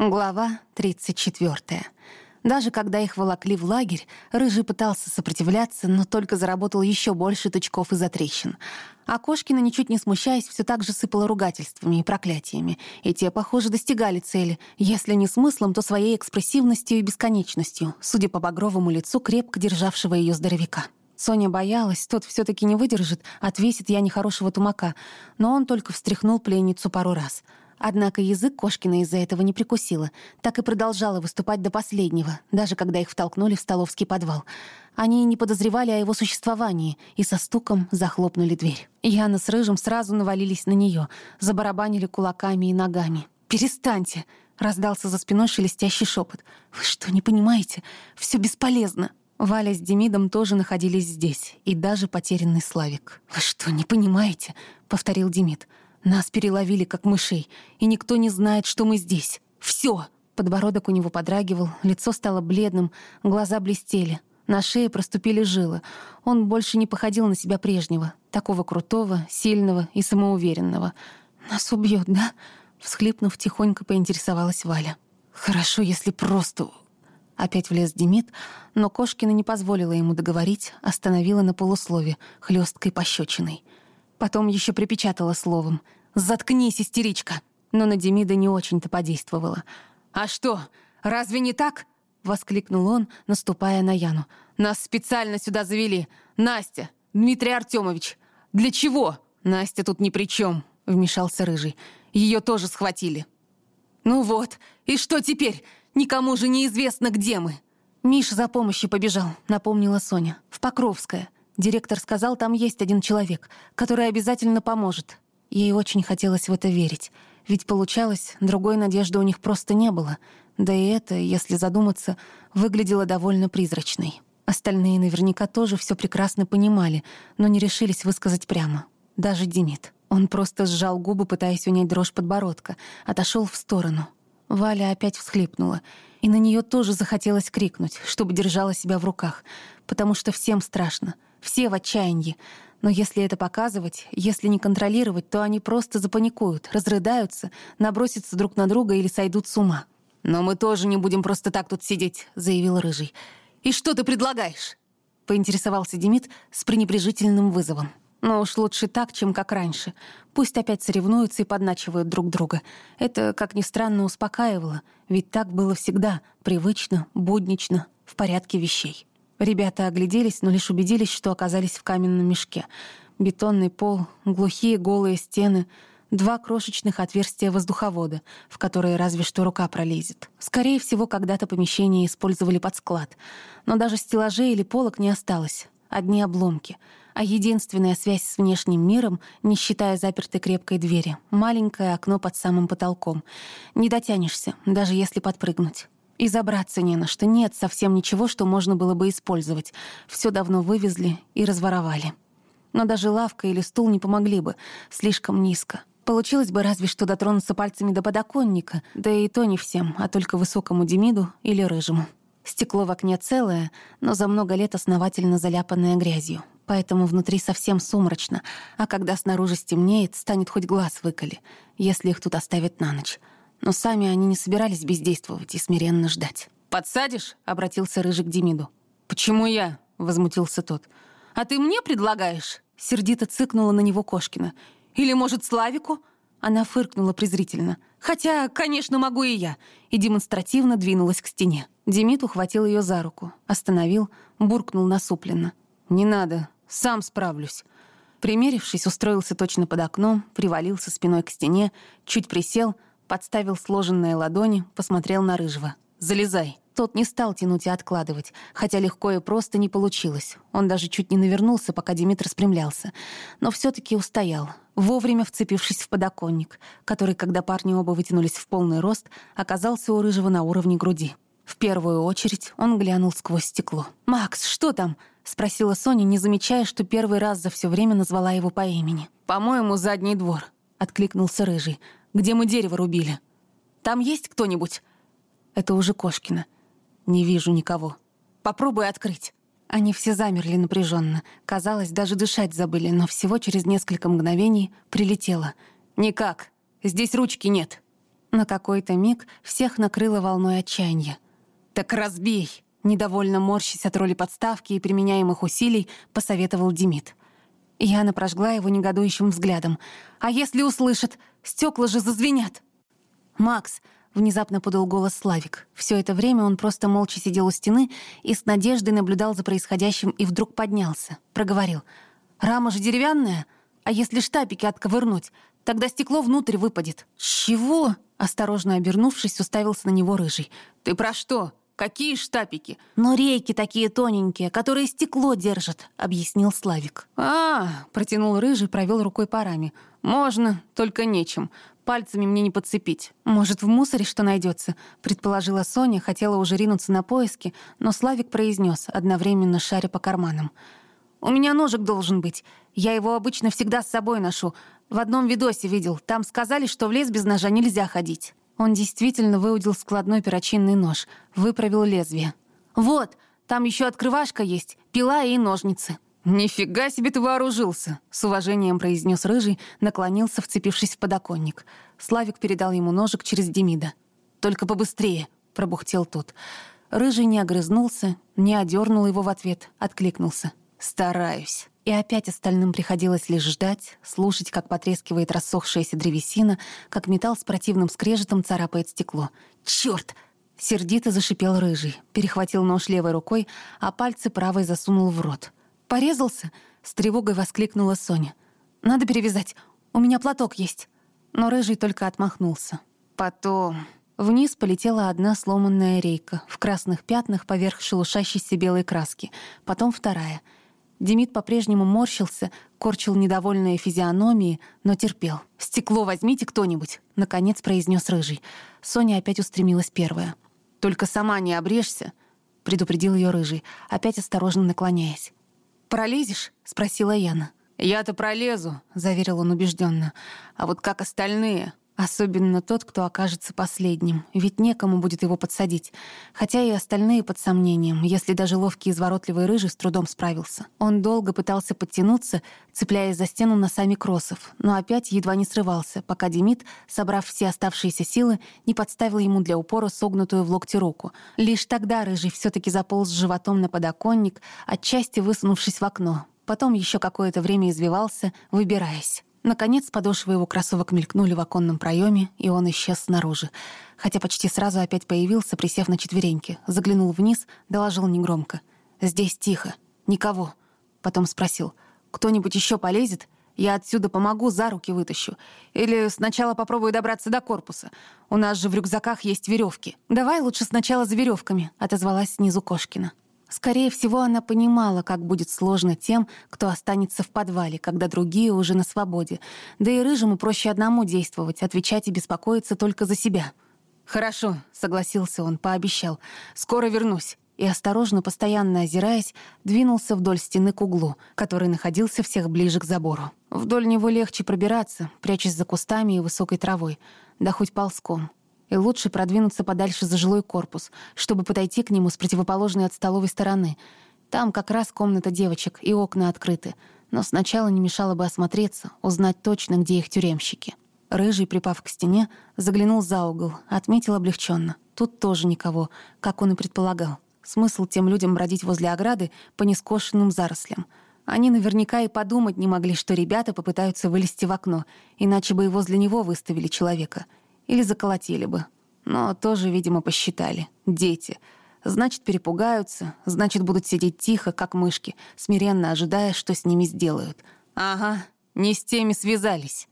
Глава 34. Даже когда их волокли в лагерь, Рыжий пытался сопротивляться, но только заработал еще больше тычков и затрещин. А Кошкина, ничуть не смущаясь, все так же сыпала ругательствами и проклятиями. И те, похоже, достигали цели, если не смыслом, то своей экспрессивностью и бесконечностью, судя по багровому лицу крепко державшего ее здоровяка. Соня боялась, тот все таки не выдержит, отвесит я нехорошего тумака, но он только встряхнул пленницу пару раз — Однако язык Кошкина из-за этого не прикусила, так и продолжала выступать до последнего, даже когда их втолкнули в столовский подвал. Они не подозревали о его существовании и со стуком захлопнули дверь. Яна с Рыжим сразу навалились на нее, забарабанили кулаками и ногами. «Перестаньте!» — раздался за спиной шелестящий шепот. «Вы что, не понимаете? Все бесполезно!» Валя с Демидом тоже находились здесь, и даже потерянный Славик. «Вы что, не понимаете?» — повторил Демид. Нас переловили, как мышей, и никто не знает, что мы здесь. Все! Подбородок у него подрагивал, лицо стало бледным, глаза блестели. На шее проступили жилы. Он больше не походил на себя прежнего, такого крутого, сильного и самоуверенного. «Нас убьет, да?» Всхлипнув, тихонько поинтересовалась Валя. «Хорошо, если просто...» Опять влез Демид, но Кошкина не позволила ему договорить, остановила на полуслове, хлесткой пощечиной. Потом еще припечатала словом. «Заткнись, истеричка!» Но на Демида не очень-то подействовала. «А что, разве не так?» — воскликнул он, наступая на Яну. «Нас специально сюда завели. Настя, Дмитрий Артемович. Для чего?» «Настя тут ни при чем», — вмешался Рыжий. «Ее тоже схватили». «Ну вот, и что теперь? Никому же неизвестно, где мы». «Миша за помощью побежал», — напомнила Соня. «В Покровское. Директор сказал, там есть один человек, который обязательно поможет. Ей очень хотелось в это верить. Ведь получалось, другой надежды у них просто не было. Да и это, если задуматься, выглядело довольно призрачной. Остальные наверняка тоже все прекрасно понимали, но не решились высказать прямо. Даже Демид. Он просто сжал губы, пытаясь унять дрожь подбородка, отошел в сторону. Валя опять всхлипнула, и на нее тоже захотелось крикнуть, чтобы держала себя в руках, потому что всем страшно — все в отчаянии. Но если это показывать, если не контролировать, то они просто запаникуют, разрыдаются, набросятся друг на друга или сойдут с ума. «Но мы тоже не будем просто так тут сидеть», — заявил Рыжий. «И что ты предлагаешь?» — поинтересовался Демид с пренебрежительным вызовом. Но уж лучше так, чем как раньше. Пусть опять соревнуются и подначивают друг друга. Это, как ни странно, успокаивало, ведь так было всегда, привычно, буднично, в порядке вещей. Ребята огляделись, но лишь убедились, что оказались в каменном мешке. Бетонный пол, глухие голые стены, два крошечных отверстия воздуховода, в которые разве что рука пролезет. Скорее всего, когда-то помещение использовали под склад. Но даже стеллажей или полок не осталось. Одни обломки. А единственная связь с внешним миром, не считая запертой крепкой двери, маленькое окно под самым потолком. Не дотянешься, даже если подпрыгнуть. И забраться не на что, нет совсем ничего, что можно было бы использовать. Все давно вывезли и разворовали. Но даже лавка или стул не помогли бы, слишком низко. Получилось бы разве что дотронуться пальцами до подоконника, да и то не всем, а только высокому Демиду или Рыжему. Стекло в окне целое, но за много лет основательно заляпанное грязью. Поэтому внутри совсем сумрачно, а когда снаружи стемнеет, станет хоть глаз выколи, если их тут оставят на ночь но сами они не собирались бездействовать и смиренно ждать. «Подсадишь?» — обратился Рыжик к Демиду. «Почему я?» — возмутился тот. «А ты мне предлагаешь?» — сердито цыкнула на него Кошкина. «Или, может, Славику?» Она фыркнула презрительно. «Хотя, конечно, могу и я», и демонстративно двинулась к стене. Демид ухватил ее за руку, остановил, буркнул насупленно. «Не надо, сам справлюсь». Примерившись, устроился точно под окном, привалился спиной к стене, чуть присел — подставил сложенные ладони, посмотрел на Рыжего. «Залезай». Тот не стал тянуть и откладывать, хотя легко и просто не получилось. Он даже чуть не навернулся, пока Димитр спрямлялся. Но все таки устоял, вовремя вцепившись в подоконник, который, когда парни оба вытянулись в полный рост, оказался у Рыжего на уровне груди. В первую очередь он глянул сквозь стекло. «Макс, что там?» — спросила Соня, не замечая, что первый раз за все время назвала его по имени. «По-моему, задний двор», — откликнулся Рыжий где мы дерево рубили. Там есть кто-нибудь?» «Это уже Кошкина. Не вижу никого. Попробуй открыть». Они все замерли напряженно. Казалось, даже дышать забыли, но всего через несколько мгновений прилетело. «Никак. Здесь ручки нет». На какой-то миг всех накрыло волной отчаяния. «Так разбей!» Недовольно морщись от роли подставки и применяемых усилий, посоветовал Демид. Яна прожгла его негодующим взглядом. «А если услышат? Стекла же зазвенят!» «Макс!» — внезапно подал голос Славик. Все это время он просто молча сидел у стены и с надеждой наблюдал за происходящим и вдруг поднялся. Проговорил. «Рама же деревянная? А если штапики отковырнуть? Тогда стекло внутрь выпадет». «Чего?» — осторожно обернувшись, уставился на него рыжий. «Ты про что?» Какие штапики? Но рейки такие тоненькие, которые стекло держат, объяснил Славик. А, протянул рыжий, провел рукой по раме. Можно, только нечем. Пальцами мне не подцепить. Может, в мусоре что найдется? предположила Соня, хотела уже ринуться на поиски, но Славик произнес, одновременно шаря по карманам. «У меня ножик должен быть. Я его обычно всегда с собой ношу. В одном видосе видел. Там сказали, что в лес без ножа нельзя ходить». Он действительно выудил складной перочинный нож, выправил лезвие. «Вот, там еще открывашка есть, пила и ножницы». «Нифига себе ты вооружился!» — с уважением произнес Рыжий, наклонился, вцепившись в подоконник. Славик передал ему ножик через Демида. «Только побыстрее!» — пробухтел тот. Рыжий не огрызнулся, не одернул его в ответ, откликнулся. «Стараюсь». И опять остальным приходилось лишь ждать, слушать, как потрескивает рассохшаяся древесина, как металл с противным скрежетом царапает стекло. «Чёрт!» — сердито зашипел рыжий, перехватил нож левой рукой, а пальцы правой засунул в рот. «Порезался?» — с тревогой воскликнула Соня. «Надо перевязать. У меня платок есть». Но рыжий только отмахнулся. «Потом...» Вниз полетела одна сломанная рейка в красных пятнах поверх шелушащейся белой краски, потом вторая — Демид по-прежнему морщился, корчил недовольные физиономии, но терпел. «Стекло возьмите кто-нибудь», — наконец произнес Рыжий. Соня опять устремилась первая. «Только сама не обрежься», — предупредил ее Рыжий, опять осторожно наклоняясь. «Пролезешь?» — спросила Яна. «Я-то пролезу», — заверил он убежденно. «А вот как остальные?» Особенно тот, кто окажется последним, ведь некому будет его подсадить. Хотя и остальные под сомнением, если даже ловкий изворотливый рыжий с трудом справился. Он долго пытался подтянуться, цепляясь за стену носами кроссов, но опять едва не срывался, пока Демид, собрав все оставшиеся силы, не подставил ему для упора согнутую в локте руку. Лишь тогда рыжий все таки заполз животом на подоконник, отчасти высунувшись в окно. Потом еще какое-то время извивался, выбираясь. Наконец подошвы его кроссовок мелькнули в оконном проеме, и он исчез снаружи. Хотя почти сразу опять появился, присев на четвереньки, заглянул вниз, доложил негромко. «Здесь тихо. Никого». Потом спросил. «Кто-нибудь еще полезет? Я отсюда помогу, за руки вытащу. Или сначала попробую добраться до корпуса. У нас же в рюкзаках есть веревки. Давай лучше сначала за веревками», — отозвалась снизу Кошкина. Скорее всего, она понимала, как будет сложно тем, кто останется в подвале, когда другие уже на свободе. Да и Рыжему проще одному действовать, отвечать и беспокоиться только за себя. «Хорошо», — согласился он, пообещал. «Скоро вернусь». И, осторожно, постоянно озираясь, двинулся вдоль стены к углу, который находился всех ближе к забору. Вдоль него легче пробираться, прячась за кустами и высокой травой, да хоть ползком и лучше продвинуться подальше за жилой корпус, чтобы подойти к нему с противоположной от столовой стороны. Там как раз комната девочек, и окна открыты. Но сначала не мешало бы осмотреться, узнать точно, где их тюремщики. Рыжий, припав к стене, заглянул за угол, отметил облегченно. Тут тоже никого, как он и предполагал. Смысл тем людям бродить возле ограды по нескошенным зарослям. Они наверняка и подумать не могли, что ребята попытаются вылезти в окно, иначе бы и возле него выставили человека — или заколотили бы. Но тоже, видимо, посчитали. Дети. Значит, перепугаются, значит, будут сидеть тихо, как мышки, смиренно ожидая, что с ними сделают. Ага, не с теми связались.